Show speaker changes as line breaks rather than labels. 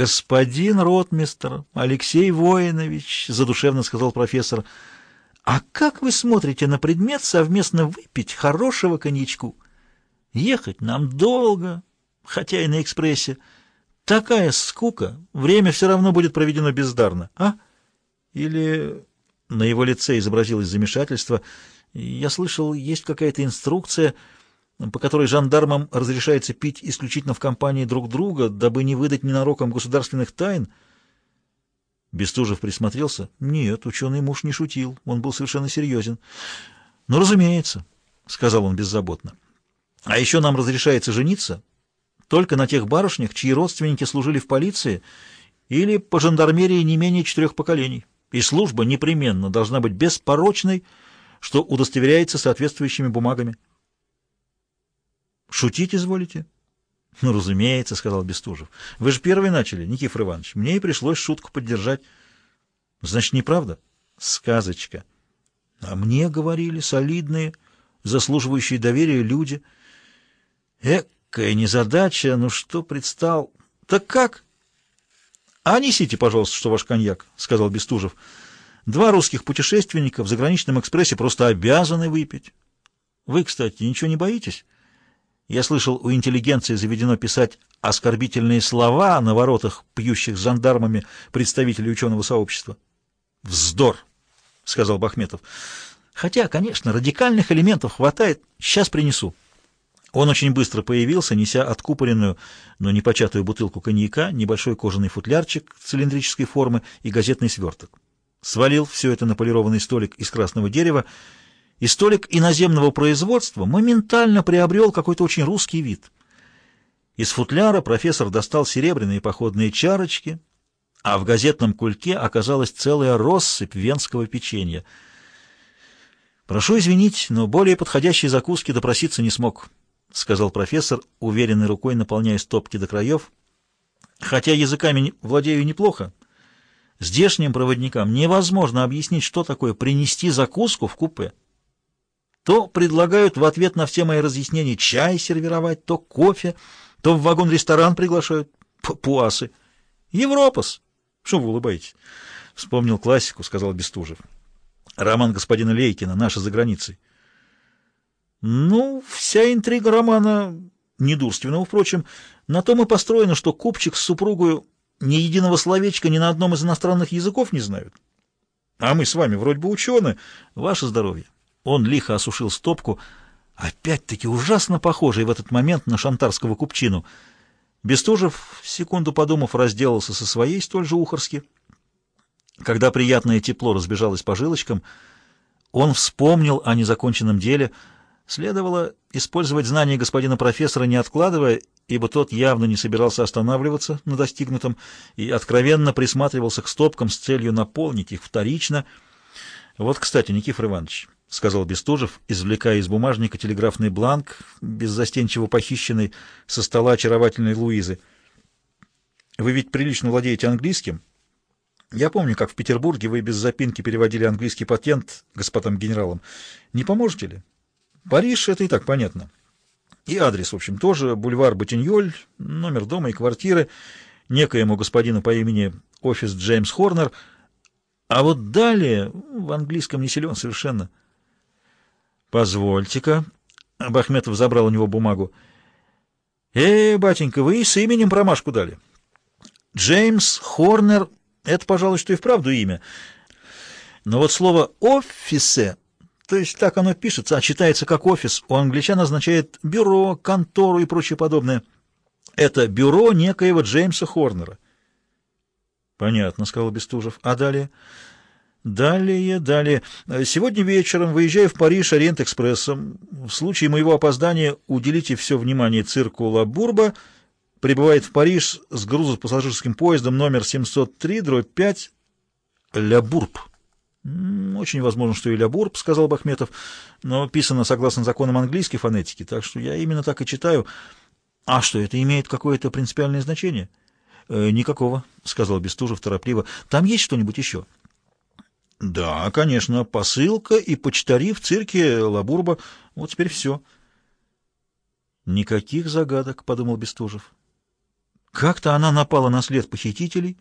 «Господин ротмистр Алексей Воинович», — задушевно сказал профессор, — «а как вы смотрите на предмет совместно выпить хорошего коньячку? Ехать нам долго, хотя и на экспрессе. Такая скука, время все равно будет проведено бездарно, а? Или...» На его лице изобразилось замешательство. «Я слышал, есть какая-то инструкция...» по которой жандармам разрешается пить исключительно в компании друг друга, дабы не выдать ненароком государственных тайн? Бестужев присмотрелся. Нет, ученый муж не шутил, он был совершенно серьезен. Ну, разумеется, — сказал он беззаботно. А еще нам разрешается жениться только на тех барышнях, чьи родственники служили в полиции или по жандармерии не менее четырех поколений. И служба непременно должна быть беспорочной, что удостоверяется соответствующими бумагами. Шутить изволите? — Ну, разумеется, — сказал Бестужев. — Вы же первый начали, Никифор Иванович. Мне и пришлось шутку поддержать. — Значит, неправда? — Сказочка. — А мне говорили солидные, заслуживающие доверия люди. — Экая незадача, ну что предстал? — Так как? — А несите, пожалуйста, что ваш коньяк, — сказал Бестужев. — Два русских путешественника в заграничном экспрессе просто обязаны выпить. Вы, кстати, ничего не боитесь? — я слышал, у интеллигенции заведено писать оскорбительные слова на воротах пьющих с жандармами представителей ученого сообщества. «Вздор!» — сказал Бахметов. «Хотя, конечно, радикальных элементов хватает. Сейчас принесу». Он очень быстро появился, неся откупоренную, но не початую бутылку коньяка, небольшой кожаный футлярчик цилиндрической формы и газетный сверток. Свалил все это на полированный столик из красного дерева, и столик иноземного производства моментально приобрел какой-то очень русский вид. Из футляра профессор достал серебряные походные чарочки, а в газетном кульке оказалась целая россыпь венского печенья. «Прошу извинить, но более подходящей закуски допроситься не смог», — сказал профессор, уверенной рукой наполняя стопки до краев. «Хотя языками владею неплохо, здешним проводникам невозможно объяснить, что такое принести закуску в купе» то предлагают в ответ на все мои разъяснения чай сервировать, то кофе, то в вагон-ресторан приглашают. Пуасы. Европас. Что вы улыбаетесь? Вспомнил классику, сказал Бестужев. Роман господина Лейкина, наша за границей. Ну, вся интрига романа, недурственного, впрочем, на том и построена, что купчик с супругою ни единого словечка ни на одном из иностранных языков не знают. А мы с вами вроде бы ученые. Ваше здоровье. Он лихо осушил стопку, опять-таки ужасно похожий в этот момент на шантарского купчину. Бестужев, секунду подумав, разделался со своей столь же ухорски. Когда приятное тепло разбежалось по жилочкам, он вспомнил о незаконченном деле. Следовало использовать знания господина профессора, не откладывая, ибо тот явно не собирался останавливаться на достигнутом и откровенно присматривался к стопкам с целью наполнить их вторично. Вот, кстати, Никифор Иванович... — сказал Бестужев, извлекая из бумажника телеграфный бланк, беззастенчиво похищенный со стола очаровательной Луизы. «Вы ведь прилично владеете английским? Я помню, как в Петербурге вы без запинки переводили английский патент господам генералам. Не поможете ли? Париж — это и так понятно. И адрес, в общем, тоже бульвар Ботиньоль, номер дома и квартиры, некоему господину по имени офис Джеймс Хорнер. А вот далее в английском не силен совершенно». «Позвольте-ка». Бахметов забрал у него бумагу. «Э, батенька, вы с именем промашку дали. Джеймс Хорнер — это, пожалуй, что и вправду имя. Но вот слово «офисе», то есть так оно пишется, а читается как «офис», у англичан означает «бюро», «контору» и прочее подобное. Это бюро некоего Джеймса Хорнера. «Понятно», — сказал Бестужев. «А далее?» Далее, далее. Сегодня вечером выезжаю в Париж Ориент-экспрессом. В случае моего опоздания уделите все внимание цирку Ла Бурба. Прибывает в Париж с грузопассажирским поездом номер 703, дробь 5, Ля Бурб. Очень возможно, что и Ля Бурб, сказал Бахметов, но писано согласно законам английской фонетики, так что я именно так и читаю. А что, это имеет какое-то принципиальное значение? Э, никакого, сказал Бестужев торопливо. Там есть что-нибудь еще? — да, конечно, посылка и почтари в цирке Лабурба. Вот теперь все. Никаких загадок, — подумал Бестужев. Как-то она напала на след похитителей